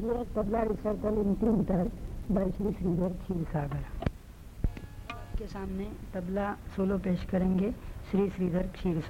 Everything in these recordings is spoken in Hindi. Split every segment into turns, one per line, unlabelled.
धीरज तबला Circle in तीन तरह बाई श्री श्रीधर क्षीर सागर के सामने तबला सोलो पेश करेंगे श्री श्रीधर क्षीर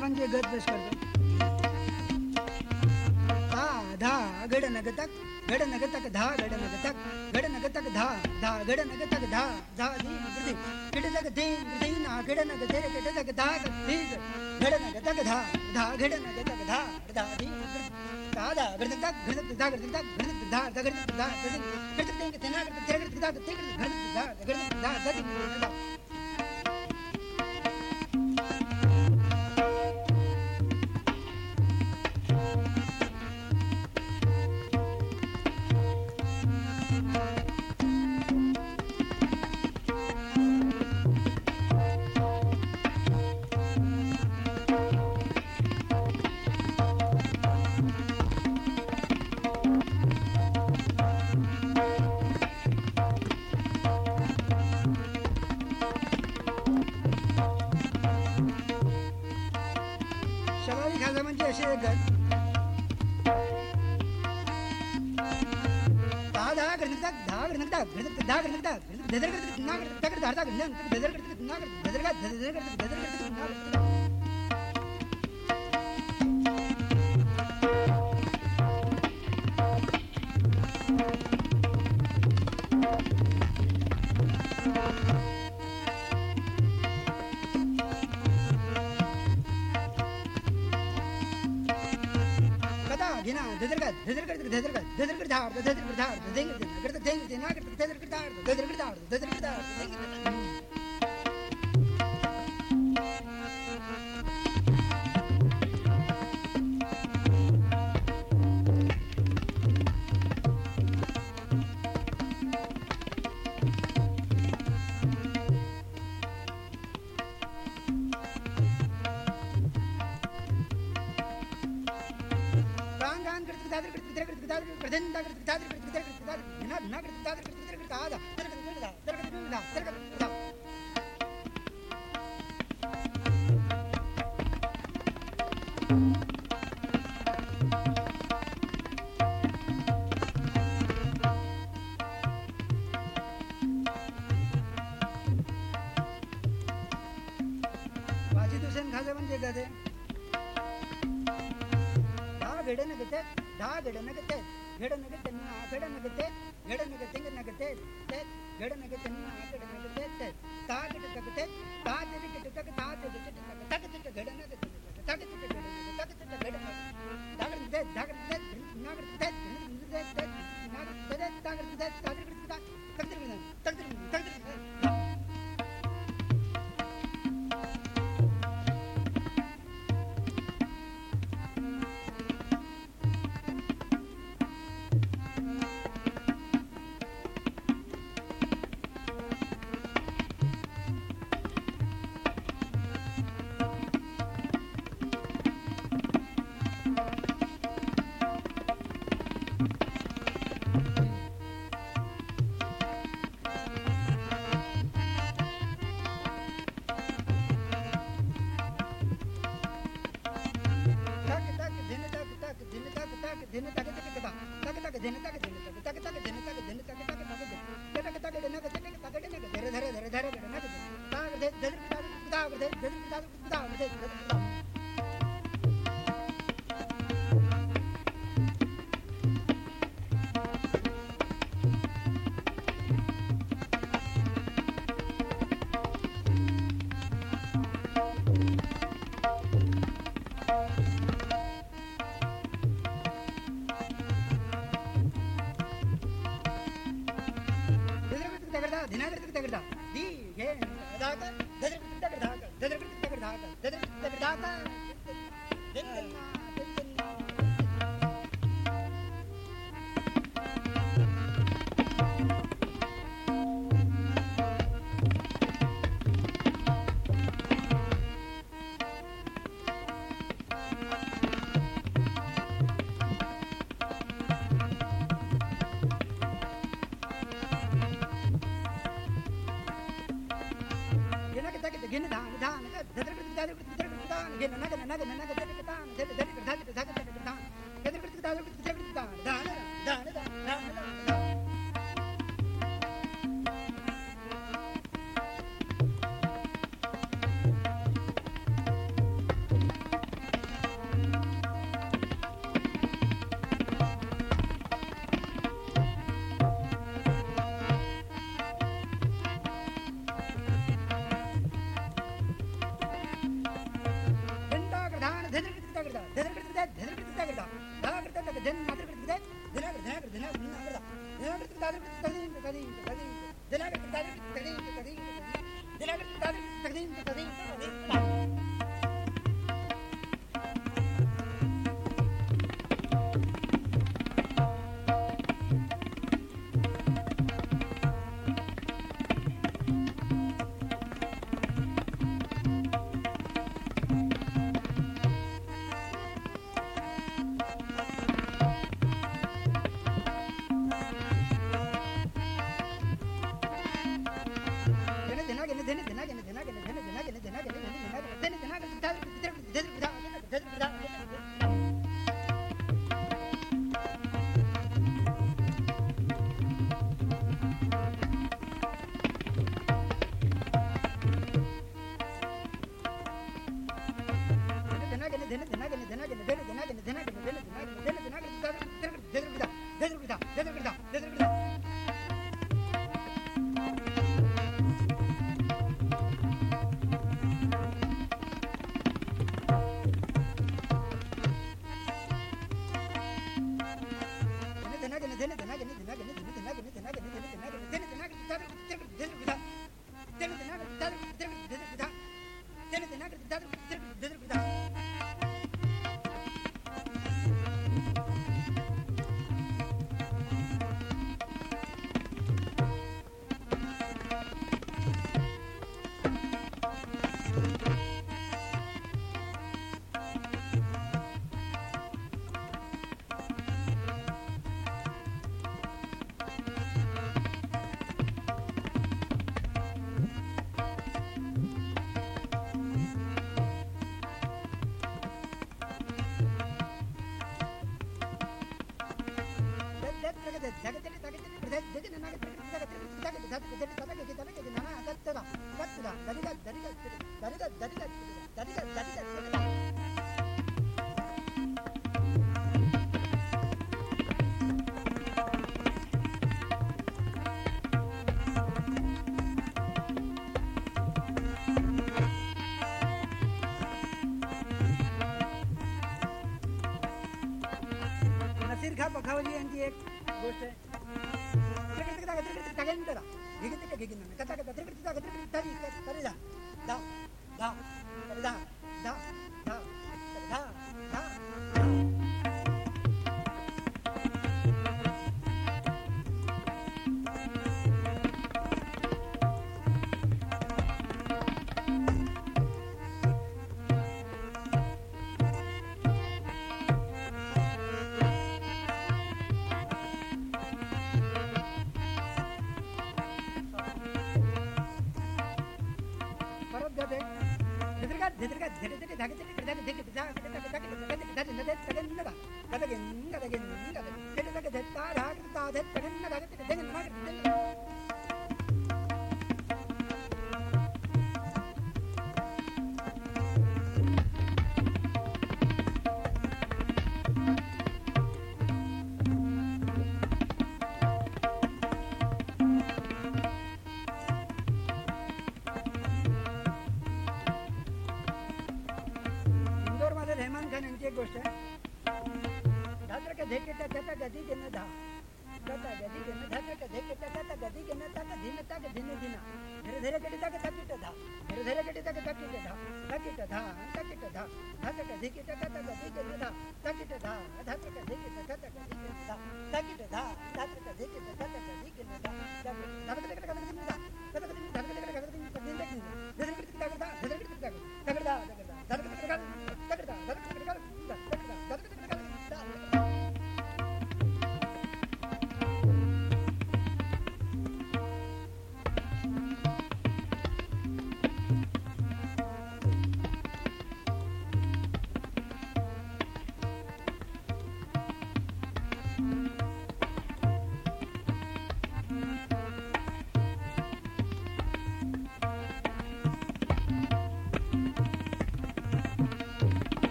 साहेबांचे गत पेश करतो धा धा गड नगतक गड नगतक धा गड नगतक गड नगतक धा धा गड नगतक धा धा धी गृधी किड जग धी गृधी ना गड नग धे किड जग धा धी गड नगतक धा धा गड नगतक धा धा धी धा धा नगतक गड नगतक धा नगतक गड नगतक धा धा नगतक धा गड नगतक तेना गड तेरे गड धा ते गड नगतक धा गड नगतक धा धा धी धा एक गट दहा दहा गणितात दहा गणितात गणित दहा गणितात गणित धदर गणित ना गणित तकड धारता गणित धदर गणित ना गणित धदर गणित धदर गणित धदर गणित ना गणित धदर गणित धार धदर गणित धार नावाची यांची एक गोष्ट आहे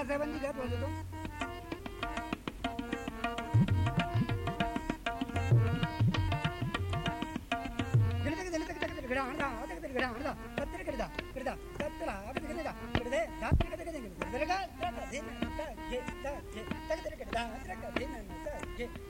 હા સંબંધી જતો હતો Yeah.